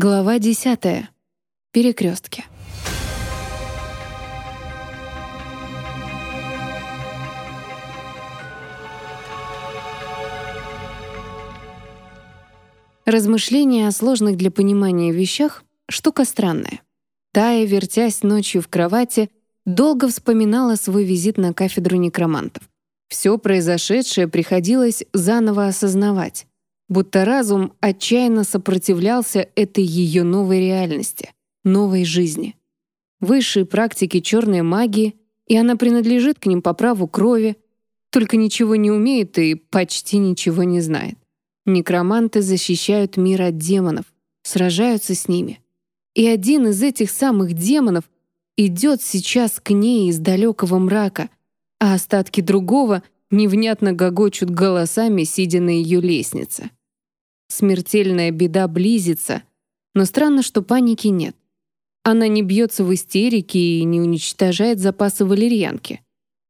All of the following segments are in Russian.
Глава 10. Перекрестки. Размышления о сложных для понимания вещах — штука странная. Тая, вертясь ночью в кровати, долго вспоминала свой визит на кафедру некромантов. Все произошедшее приходилось заново осознавать, будто разум отчаянно сопротивлялся этой ее новой реальности, новой жизни. Высшие практики черной магии, и она принадлежит к ним по праву крови, только ничего не умеет и почти ничего не знает. Некроманты защищают мир от демонов, сражаются с ними. И один из этих самых демонов идет сейчас к ней из далекого мрака, а остатки другого невнятно гогочут голосами, сидя на ее лестнице. Смертельная беда близится, но странно, что паники нет. Она не бьется в истерике и не уничтожает запасы валерьянки.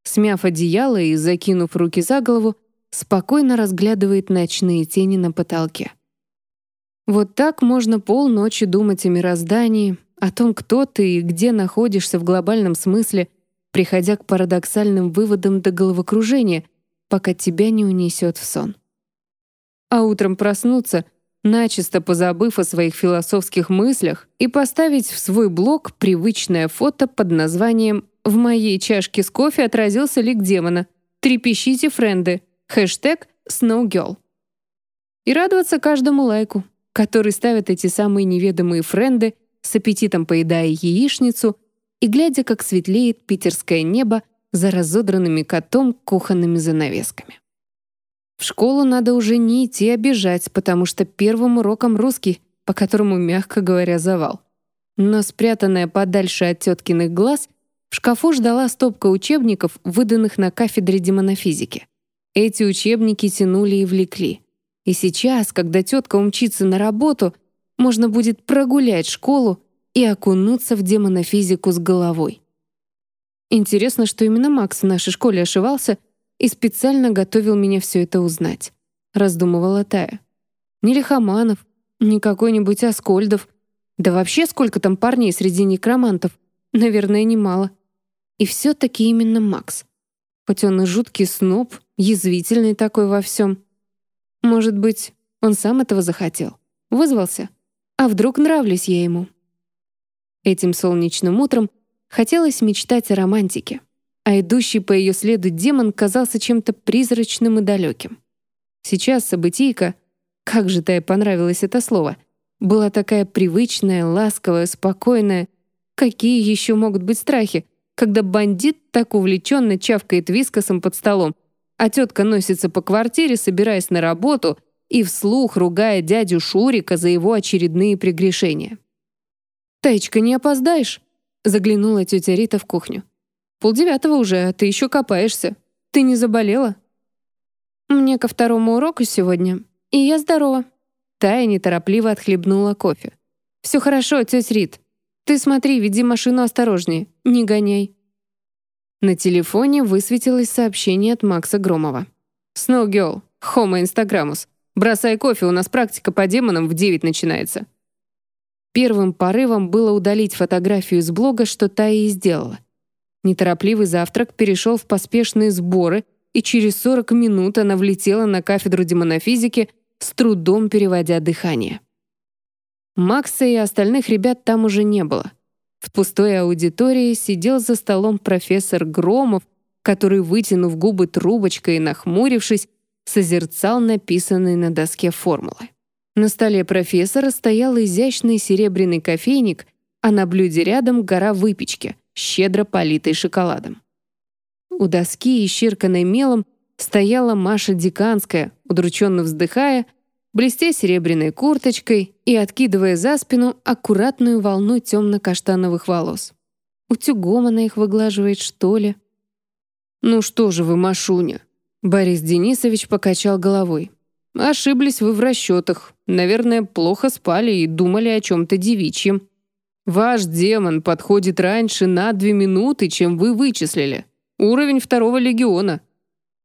Смяв одеяло и закинув руки за голову, спокойно разглядывает ночные тени на потолке. Вот так можно полночи думать о мироздании, о том, кто ты и где находишься в глобальном смысле, приходя к парадоксальным выводам до головокружения, пока тебя не унесет в сон. А утром проснуться, начисто позабыв о своих философских мыслях и поставить в свой блог привычное фото под названием «В моей чашке с кофе отразился лик демона. Трепещите, френды!» Хэштег SnowGirl. И радоваться каждому лайку, который ставят эти самые неведомые френды, с аппетитом поедая яичницу и глядя, как светлеет питерское небо за разодранными котом кухонными занавесками. В школу надо уже не идти обижать, потому что первым уроком русский, по которому, мягко говоря, завал. Но спрятанная подальше от теткиных глаз, в шкафу ждала стопка учебников, выданных на кафедре демонофизики. Эти учебники тянули и влекли. И сейчас, когда тетка умчится на работу, можно будет прогулять школу и окунуться в демонофизику с головой. Интересно, что именно Макс в нашей школе ошивался и специально готовил меня все это узнать, раздумывала Тая. Ни Лихоманов, ни какой-нибудь Аскольдов. Да вообще сколько там парней среди некромантов? Наверное, немало. И все-таки именно Макс. Хоть он и жуткий сноб, язвительный такой во всем. Может быть, он сам этого захотел, вызвался. А вдруг нравлюсь я ему? Этим солнечным утром хотелось мечтать о романтике, а идущий по ее следу демон казался чем-то призрачным и далеким. Сейчас событийка, как же Тае понравилось это слово, была такая привычная, ласковая, спокойная. Какие еще могут быть страхи, когда бандит так увлеченно чавкает вискосом под столом, а тетка носится по квартире, собираясь на работу и вслух ругая дядю Шурика за его очередные прегрешения. «Таечка, не опоздаешь?» — заглянула тетя Рита в кухню. «Полдевятого уже, а ты еще копаешься. Ты не заболела?» «Мне ко второму уроку сегодня, и я здорова». Тая неторопливо отхлебнула кофе. «Все хорошо, тетя Рит. Ты смотри, веди машину осторожнее, не гоняй». На телефоне высветилось сообщение от Макса Громова. «Snow Girl, Homo Instagramus. Бросай кофе, у нас практика по демонам в 9 начинается». Первым порывом было удалить фотографию из блога, что та и сделала. Неторопливый завтрак перешел в поспешные сборы, и через 40 минут она влетела на кафедру демонофизики, с трудом переводя дыхание. Макса и остальных ребят там уже не было. В пустой аудитории сидел за столом профессор Громов, который, вытянув губы трубочкой и нахмурившись, созерцал написанные на доске формулы. На столе профессора стоял изящный серебряный кофейник, а на блюде рядом гора выпечки, щедро политой шоколадом. У доски, исчерканной мелом, стояла Маша Диканская, удрученно вздыхая — блестя серебряной курточкой и откидывая за спину аккуратную волну темно-каштановых волос. Утюгом она их выглаживает, что ли? «Ну что же вы, Машуня?» Борис Денисович покачал головой. «Ошиблись вы в расчетах. Наверное, плохо спали и думали о чем-то девичьем. Ваш демон подходит раньше на две минуты, чем вы вычислили. Уровень второго легиона.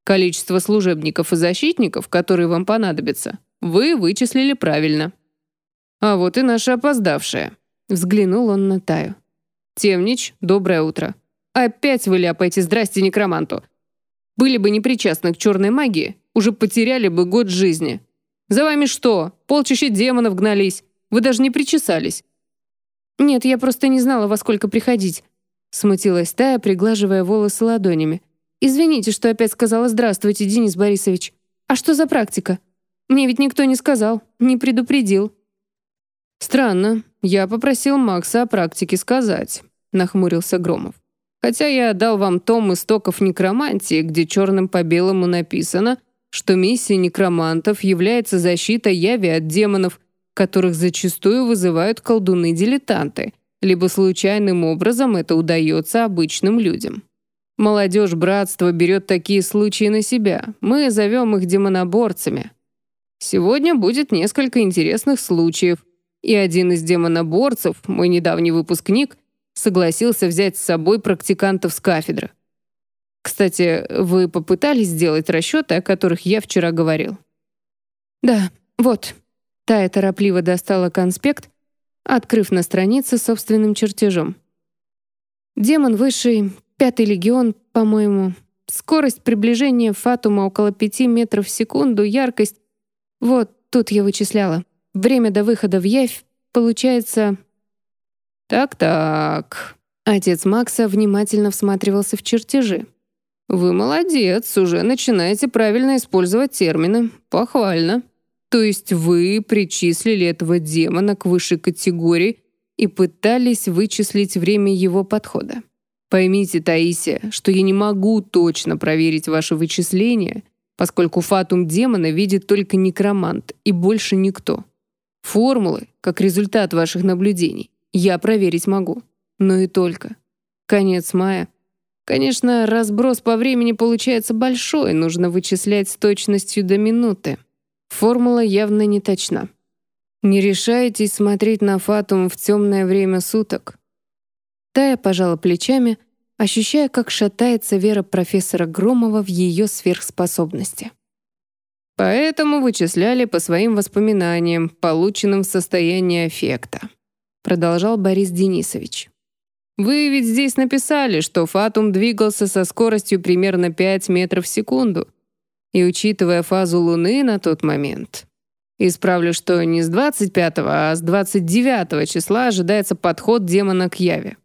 Количество служебников и защитников, которые вам понадобятся, вы вычислили правильно. «А вот и наша опоздавшая», — взглянул он на Таю. «Темнич, доброе утро. Опять вы ляпаете «здрасте некроманту». Были бы непричастны к черной магии, уже потеряли бы год жизни. За вами что, полчища демонов гнались? Вы даже не причесались». «Нет, я просто не знала, во сколько приходить», — смутилась Тая, приглаживая волосы ладонями. «Извините, что опять сказала «здравствуйте, Денис Борисович». А что за практика? Мне ведь никто не сказал, не предупредил». «Странно. Я попросил Макса о практике сказать», — нахмурился Громов. «Хотя я дал вам том истоков некромантии, где черным по белому написано, что миссия некромантов является защита яви от демонов, которых зачастую вызывают колдуны-дилетанты, либо случайным образом это удается обычным людям. Молодежь братства берет такие случаи на себя. Мы зовем их демоноборцами. Сегодня будет несколько интересных случаев, и один из демоноборцев, мой недавний выпускник, согласился взять с собой практикантов с кафедры. Кстати, вы попытались сделать расчеты, о которых я вчера говорил? Да, вот. Тая торопливо достала конспект, открыв на странице собственным чертежом. Демон высший, пятый легион, по-моему. Скорость приближения Фатума около пяти метров в секунду, яркость. Вот, тут я вычисляла. Время до выхода в явь получается... Так-так. Отец Макса внимательно всматривался в чертежи. Вы молодец, уже начинаете правильно использовать термины. Похвально. То есть вы причислили этого демона к высшей категории и пытались вычислить время его подхода. Поймите, Таисия, что я не могу точно проверить ваши вычисления, поскольку фатум демона видит только некромант и больше никто. Формулы, как результат ваших наблюдений, я проверить могу. Но и только. Конец мая. Конечно, разброс по времени получается большой, нужно вычислять с точностью до минуты. Формула явно не точна. Не решайтесь смотреть на фатум в темное время суток. Тая пожала плечами, ощущая, как шатается вера профессора Громова в ее сверхспособности. Поэтому вычисляли по своим воспоминаниям, полученным в состоянии аффекта. Продолжал Борис Денисович. Вы ведь здесь написали, что Фатум двигался со скоростью примерно 5 метров в секунду. И учитывая фазу Луны на тот момент, исправлю, что не с 25, а с 29 числа ожидается подход демона к Яве.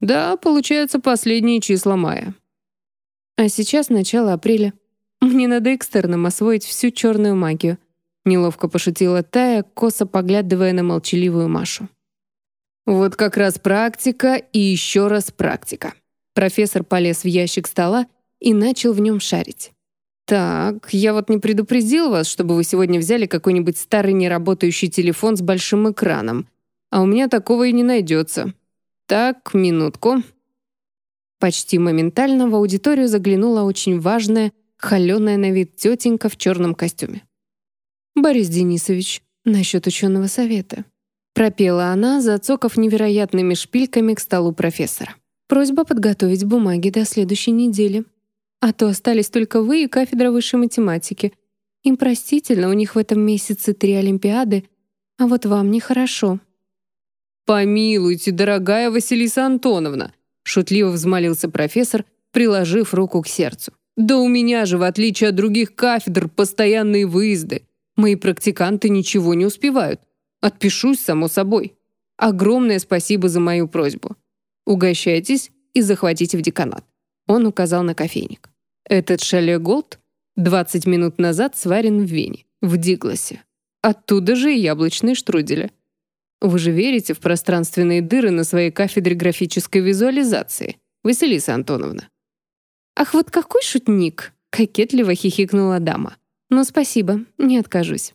Да, получаются последние числа мая. А сейчас начало апреля. Мне надо экстерном освоить всю черную магию. Неловко пошутила Тая, косо поглядывая на молчаливую Машу. Вот как раз практика и еще раз практика. Профессор полез в ящик стола и начал в нем шарить. «Так, я вот не предупредил вас, чтобы вы сегодня взяли какой-нибудь старый неработающий телефон с большим экраном. А у меня такого и не найдется. Так, минутку». Почти моментально в аудиторию заглянула очень важная, холеная на вид тетенька в черном костюме. «Борис Денисович, насчет ученого совета», пропела она, зацокав невероятными шпильками к столу профессора. «Просьба подготовить бумаги до следующей недели. А то остались только вы и кафедра высшей математики. Им простительно, у них в этом месяце три Олимпиады, а вот вам нехорошо». «Помилуйте, дорогая Василиса Антоновна!» шутливо взмолился профессор, приложив руку к сердцу. Да у меня же, в отличие от других кафедр, постоянные выезды. Мои практиканты ничего не успевают. Отпишусь, само собой. Огромное спасибо за мою просьбу. Угощайтесь и захватите в деканат. Он указал на кофейник. Этот шале Голд 20 минут назад сварен в Вене, в Дигласе. Оттуда же и яблочные штрудели. Вы же верите в пространственные дыры на своей кафедре графической визуализации, Василиса Антоновна? «Ах, вот какой шутник!» — кокетливо хихикнула дама. «Ну, спасибо, не откажусь».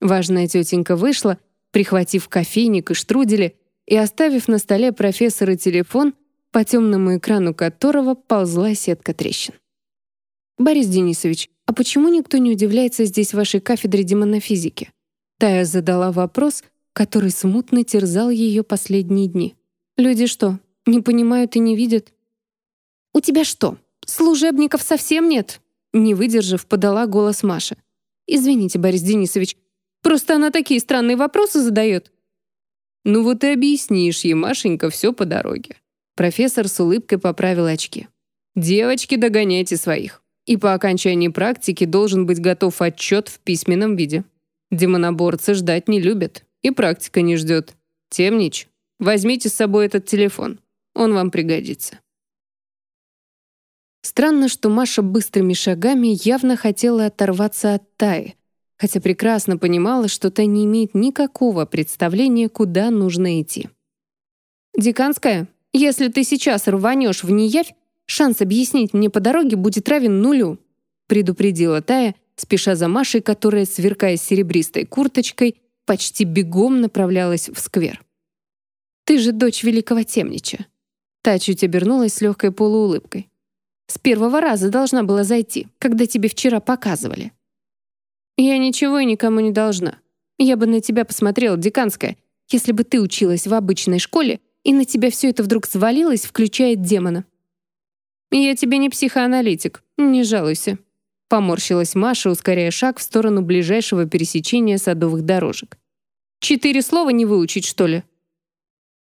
Важная тетенька вышла, прихватив кофейник и штрудели и оставив на столе профессора телефон, по темному экрану которого ползла сетка трещин. «Борис Денисович, а почему никто не удивляется здесь вашей кафедре демонофизики?» Тая задала вопрос, который смутно терзал ее последние дни. «Люди что, не понимают и не видят?» «У тебя что, служебников совсем нет?» Не выдержав, подала голос Маша. «Извините, Борис Денисович, Просто она такие странные вопросы задает». «Ну вот и объяснишь ей, Машенька, все по дороге». Профессор с улыбкой поправил очки. «Девочки, догоняйте своих. И по окончании практики должен быть готов отчет в письменном виде. Демоноборцы ждать не любят, и практика не ждет. Темнич, возьмите с собой этот телефон. Он вам пригодится». Странно, что Маша быстрыми шагами явно хотела оторваться от Таи, хотя прекрасно понимала, что та не имеет никакого представления, куда нужно идти. «Деканская, если ты сейчас рванешь в неявь, шанс объяснить мне по дороге будет равен нулю», предупредила Тая, спеша за Машей, которая, сверкая серебристой курточкой, почти бегом направлялась в сквер. «Ты же дочь великого темнича». Та чуть обернулась с легкой полуулыбкой. «С первого раза должна была зайти, когда тебе вчера показывали». «Я ничего и никому не должна. Я бы на тебя посмотрела, деканская, если бы ты училась в обычной школе, и на тебя все это вдруг свалилось, включая демона». «Я тебе не психоаналитик, не жалуйся», — поморщилась Маша, ускоряя шаг в сторону ближайшего пересечения садовых дорожек. «Четыре слова не выучить, что ли?»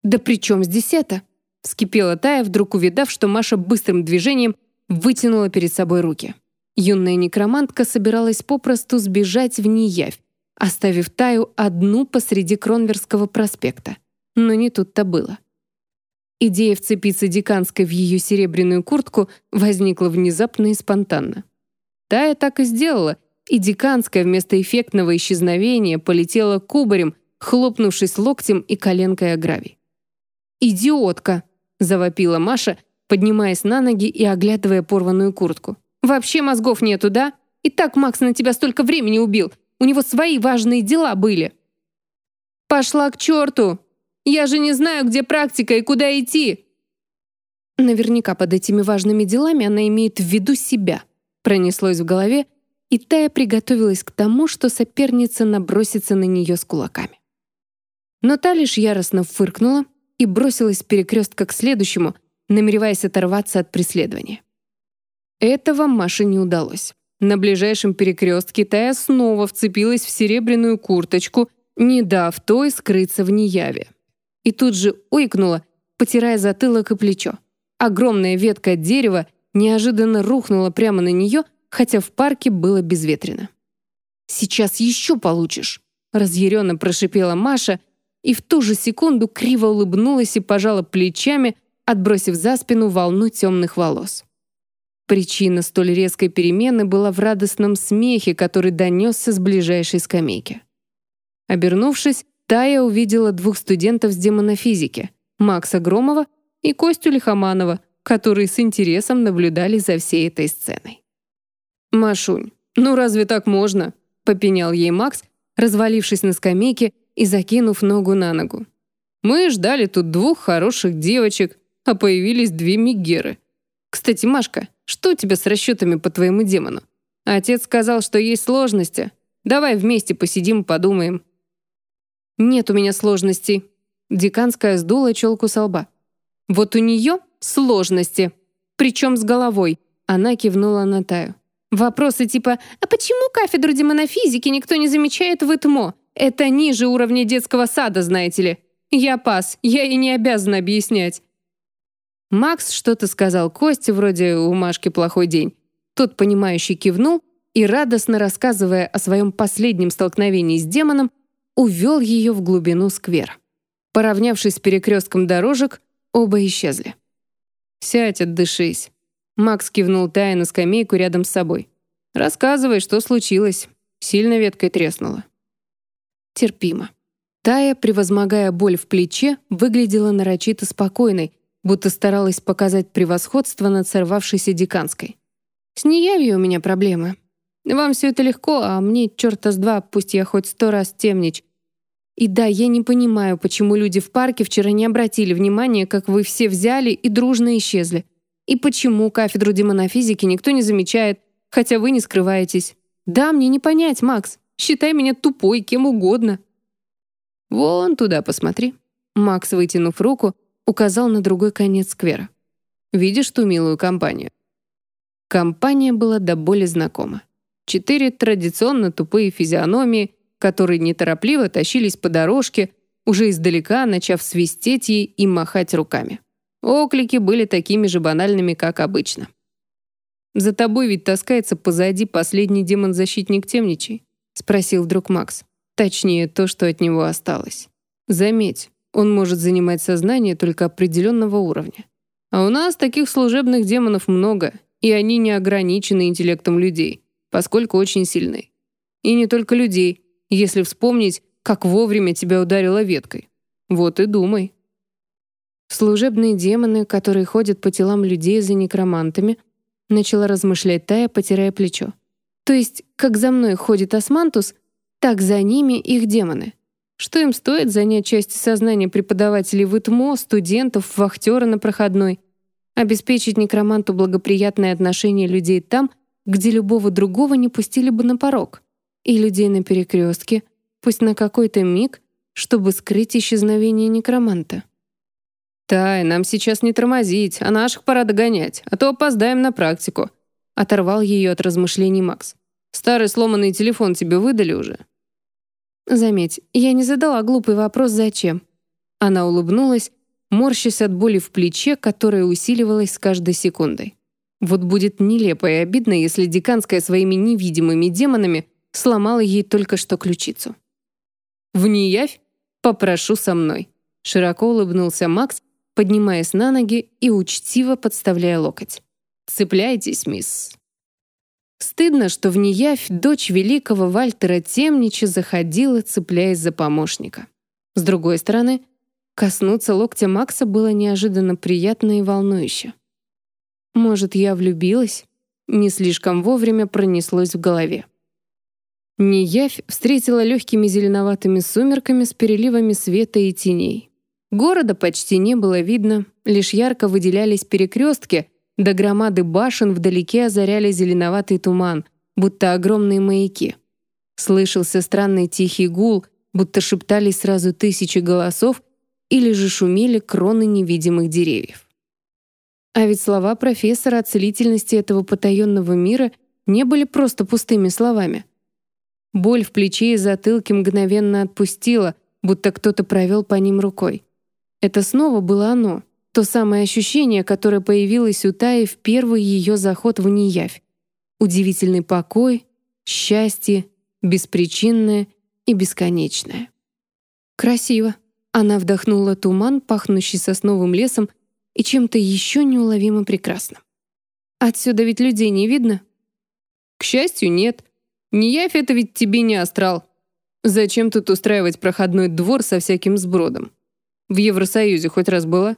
«Да при чем здесь это?» — вскипела Тая, вдруг увидав, что Маша быстрым движением вытянула перед собой руки. Юная некромантка собиралась попросту сбежать в неявь, оставив Таю одну посреди Кронверского проспекта. Но не тут-то было. Идея вцепиться деканской в ее серебряную куртку возникла внезапно и спонтанно. Тая так и сделала, и деканская вместо эффектного исчезновения полетела кубарем, хлопнувшись локтем и коленкой о гравий. «Идиотка!» — завопила Маша, поднимаясь на ноги и оглядывая порванную куртку. Вообще мозгов нету, да? И так Макс на тебя столько времени убил. У него свои важные дела были. Пошла к черту! Я же не знаю, где практика и куда идти. Наверняка под этими важными делами она имеет в виду себя. Пронеслось в голове, и Тая приготовилась к тому, что соперница набросится на нее с кулаками. Но та лишь яростно фыркнула и бросилась с перекрестка к следующему, намереваясь оторваться от преследования. Этого Маше не удалось. На ближайшем перекрестке Тая снова вцепилась в серебряную курточку, не дав той скрыться в неяве. И тут же ойкнула, потирая затылок и плечо. Огромная ветка дерева неожиданно рухнула прямо на нее, хотя в парке было безветренно. «Сейчас еще получишь!» — разъяренно прошипела Маша, и в ту же секунду криво улыбнулась и пожала плечами, отбросив за спину волну темных волос. Причина столь резкой перемены была в радостном смехе, который донесся с ближайшей скамейки. Обернувшись, Тая увидела двух студентов с демонофизики — Макса Громова и Костю Лихоманова, которые с интересом наблюдали за всей этой сценой. «Машунь, ну разве так можно?» — попенял ей Макс, развалившись на скамейке и закинув ногу на ногу. «Мы ждали тут двух хороших девочек, а появились две мигеры. Кстати, Машка, что у тебя с расчетами по твоему демону? Отец сказал, что есть сложности. Давай вместе посидим, подумаем». «Нет у меня сложностей». Деканская сдула челку со лба. «Вот у нее сложности. Причем с головой». Она кивнула на Таю. Вопросы типа «А почему кафедру демонофизики никто не замечает в ИТМО? Это ниже уровня детского сада, знаете ли. Я пас, я и не обязана объяснять. Макс что-то сказал Косте, вроде «у Машки плохой день». Тот, понимающий, кивнул и, радостно рассказывая о своем последнем столкновении с демоном, увел ее в глубину сквера. Поравнявшись с перекрестком дорожек, оба исчезли. «Сядь, отдышись». Макс кивнул Тае на скамейку рядом с собой. «Рассказывай, что случилось. Сильно веткой треснула». Терпимо. Тая, превозмогая боль в плече, выглядела нарочито спокойной, будто старалась показать превосходство над сорвавшейся деканской. «С неявью у меня проблемы. Вам все это легко, а мне черта с два, пусть я хоть сто раз темнич. И да, я не понимаю, почему люди в парке вчера не обратили внимания, как вы все взяли и дружно исчезли. И почему кафедру демонофизики никто не замечает, хотя вы не скрываетесь. Да, мне не понять, Макс. Считай меня тупой, кем угодно». «Вон туда посмотри». Макс, вытянув руку, указал на другой конец сквера. «Видишь ту милую компанию?» Компания была до боли знакома. Четыре традиционно тупые физиономии, которые неторопливо тащились по дорожке, уже издалека начав свистеть ей и махать руками. Оклики были такими же банальными, как обычно. «За тобой ведь таскается позади последний демон-защитник темничий?» — спросил вдруг Макс. Точнее, то, что от него осталось. Заметь, он может занимать сознание только определенного уровня. А у нас таких служебных демонов много, и они не ограничены интеллектом людей, поскольку очень сильны. И не только людей, если вспомнить, как вовремя тебя ударило веткой. Вот и думай. Служебные демоны, которые ходят по телам людей за некромантами, начала размышлять Тая, потирая плечо. То есть, как за мной ходит османтус, так за ними их демоны. Что им стоит занять части сознания преподавателей в ИТМО, студентов, вахтера на проходной? Обеспечить некроманту благоприятное отношение людей там, где любого другого не пустили бы на порог. И людей на перекрестке, пусть на какой-то миг, чтобы скрыть исчезновение некроманта. «Тай, нам сейчас не тормозить, а наших пора догонять, а то опоздаем на практику», оторвал ее от размышлений Макс. «Старый сломанный телефон тебе выдали уже?» Заметь, я не задала глупый вопрос «зачем?». Она улыбнулась, морщась от боли в плече, которая усиливалась с каждой секундой. Вот будет нелепо и обидно, если деканская своими невидимыми демонами сломала ей только что ключицу. «В неявь? Попрошу со мной», — широко улыбнулся Макс, поднимаясь на ноги и учтиво подставляя локоть. «Цепляйтесь, мисс». Стыдно, что в неявь дочь великого Вальтера Темнича заходила, цепляясь за помощника. С другой стороны, коснуться локтя Макса было неожиданно приятно и волнующе. Может, я влюбилась? Не слишком вовремя пронеслось в голове. Неявь встретила легкими зеленоватыми сумерками с переливами света и теней. Города почти не было видно, лишь ярко выделялись перекрестки — до громады башен вдалеке озаряли зеленоватый туман, будто огромные маяки. Слышался странный тихий гул, будто шептались сразу тысячи голосов или же шумели кроны невидимых деревьев. А ведь слова профессора о целительности этого потаенного мира не были просто пустыми словами. Боль в плече и затылке мгновенно отпустила, будто кто-то провел по ним рукой. Это снова было оно — то самое ощущение, которое появилось у Таи в первый ее заход в неявь. Удивительный покой, счастье, беспричинное и бесконечное. Красиво. Она вдохнула туман, пахнущий сосновым лесом и чем-то еще неуловимо прекрасным. Отсюда ведь людей не видно? К счастью, нет. Неявь — это ведь тебе не астрал. Зачем тут устраивать проходной двор со всяким сбродом? В Евросоюзе хоть раз была?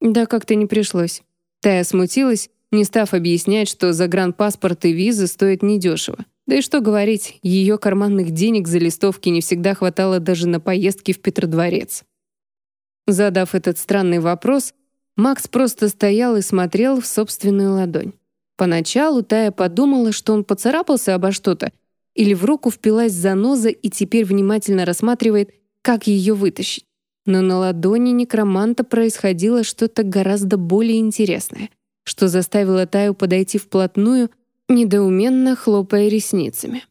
Да как-то не пришлось. Тая смутилась, не став объяснять, что загранпаспорт и визы стоят недешево. Да и что говорить, ее карманных денег за листовки не всегда хватало даже на поездки в Петродворец. Задав этот странный вопрос, Макс просто стоял и смотрел в собственную ладонь. Поначалу Тая подумала, что он поцарапался обо что-то, или в руку впилась заноза и теперь внимательно рассматривает, как ее вытащить но на ладони некроманта происходило что-то гораздо более интересное, что заставило Таю подойти вплотную, недоуменно хлопая ресницами.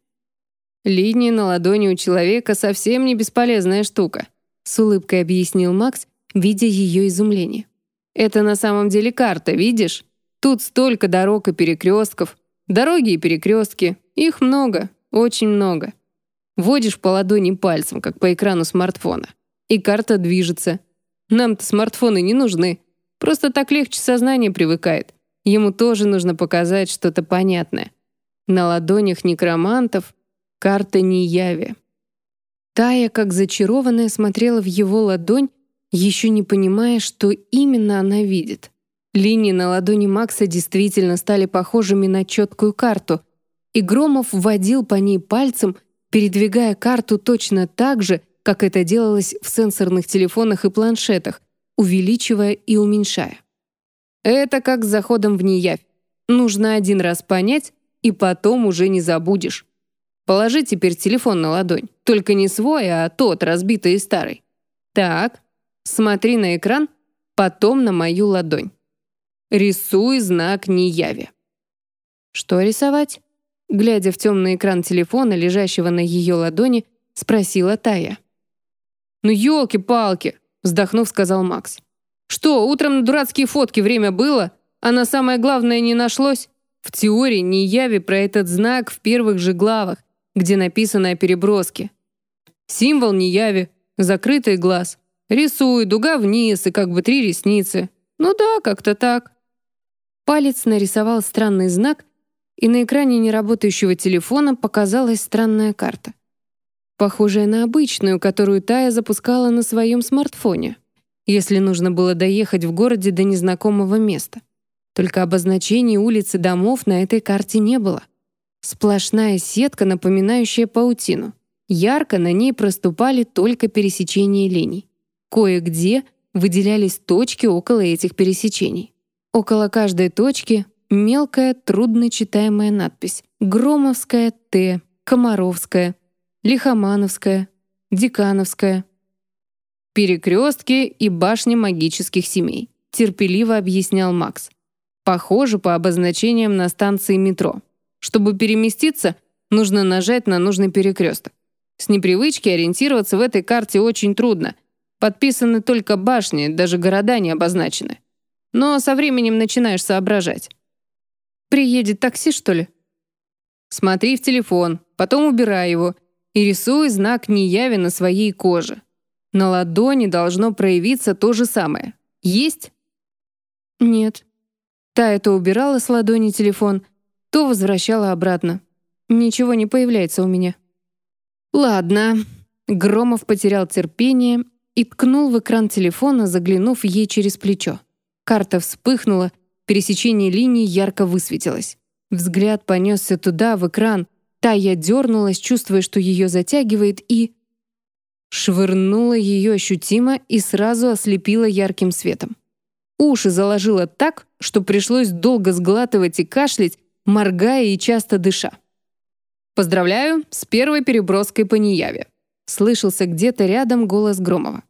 «Линии на ладони у человека совсем не бесполезная штука», с улыбкой объяснил Макс, видя ее изумление. «Это на самом деле карта, видишь? Тут столько дорог и перекрестков. Дороги и перекрестки. Их много, очень много. Водишь по ладони пальцем, как по экрану смартфона и карта движется. Нам-то смартфоны не нужны. Просто так легче сознание привыкает. Ему тоже нужно показать что-то понятное. На ладонях некромантов карта не яви. Тая, как зачарованная, смотрела в его ладонь, еще не понимая, что именно она видит. Линии на ладони Макса действительно стали похожими на четкую карту, и Громов вводил по ней пальцем, передвигая карту точно так же, как это делалось в сенсорных телефонах и планшетах, увеличивая и уменьшая. Это как с заходом в неявь. Нужно один раз понять, и потом уже не забудешь. Положи теперь телефон на ладонь. Только не свой, а тот, разбитый и старый. Так, смотри на экран, потом на мою ладонь. Рисуй знак неяви. Что рисовать? Глядя в темный экран телефона, лежащего на ее ладони, спросила Тая. «Ну, елки-палки!» — вздохнув, сказал Макс. «Что, утром на дурацкие фотки время было, а на самое главное не нашлось? В теории не яви про этот знак в первых же главах, где написано о переброске. Символ не яви, закрытый глаз. Рисуй, дуга вниз и как бы три ресницы. Ну да, как-то так». Палец нарисовал странный знак, и на экране неработающего телефона показалась странная карта похожая на обычную, которую Тая запускала на своем смартфоне, если нужно было доехать в городе до незнакомого места. Только обозначений улиц и домов на этой карте не было. Сплошная сетка, напоминающая паутину. Ярко на ней проступали только пересечения линий. Кое-где выделялись точки около этих пересечений. Около каждой точки мелкая, трудночитаемая надпись «Громовская Т», «Комаровская», Лихомановская, Декановская. «Перекрестки и башни магических семей», терпеливо объяснял Макс. «Похоже по обозначениям на станции метро. Чтобы переместиться, нужно нажать на нужный перекресток. С непривычки ориентироваться в этой карте очень трудно. Подписаны только башни, даже города не обозначены. Но со временем начинаешь соображать. Приедет такси, что ли? Смотри в телефон, потом убирай его — и рисуй знак неяви на своей коже. На ладони должно проявиться то же самое. Есть? Нет. Та это убирала с ладони телефон, то возвращала обратно. Ничего не появляется у меня. Ладно. Громов потерял терпение и ткнул в экран телефона, заглянув ей через плечо. Карта вспыхнула, пересечение линий ярко высветилось. Взгляд понесся туда, в экран, Тая дернулась, чувствуя, что ее затягивает, и... Швырнула ее ощутимо и сразу ослепила ярким светом. Уши заложила так, что пришлось долго сглатывать и кашлять, моргая и часто дыша. «Поздравляю с первой переброской по Неяве», слышался где-то рядом голос Громова.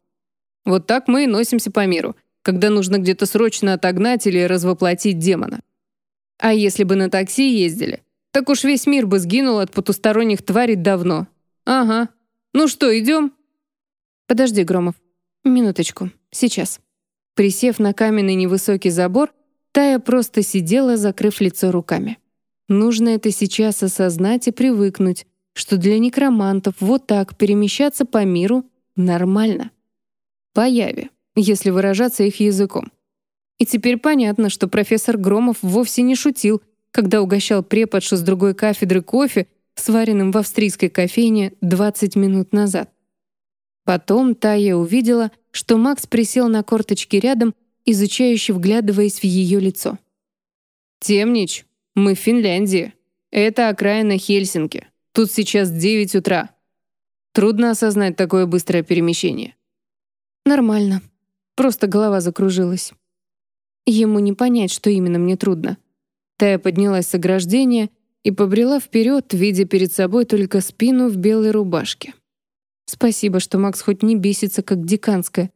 «Вот так мы и носимся по миру, когда нужно где-то срочно отогнать или развоплотить демона. А если бы на такси ездили, так уж весь мир бы сгинул от потусторонних тварей давно. Ага. Ну что, идем? Подожди, Громов. Минуточку. Сейчас. Присев на каменный невысокий забор, Тая просто сидела, закрыв лицо руками. Нужно это сейчас осознать и привыкнуть, что для некромантов вот так перемещаться по миру нормально. По яве, если выражаться их языком. И теперь понятно, что профессор Громов вовсе не шутил, когда угощал преподшу с другой кафедры кофе, сваренным в австрийской кофейне 20 минут назад. Потом Тая увидела, что Макс присел на корточки рядом, изучающе вглядываясь в ее лицо. «Темнич, мы в Финляндии. Это окраина Хельсинки. Тут сейчас 9 утра. Трудно осознать такое быстрое перемещение». «Нормально. Просто голова закружилась. Ему не понять, что именно мне трудно. Тая поднялась с ограждения и побрела вперед, видя перед собой только спину в белой рубашке. Спасибо, что Макс хоть не бесится, как деканская.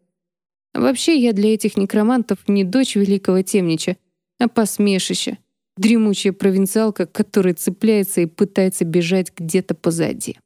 Вообще, я для этих некромантов не дочь великого темнича, а посмешище, дремучая провинциалка, которая цепляется и пытается бежать где-то позади.